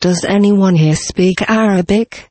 Does anyone here speak Arabic?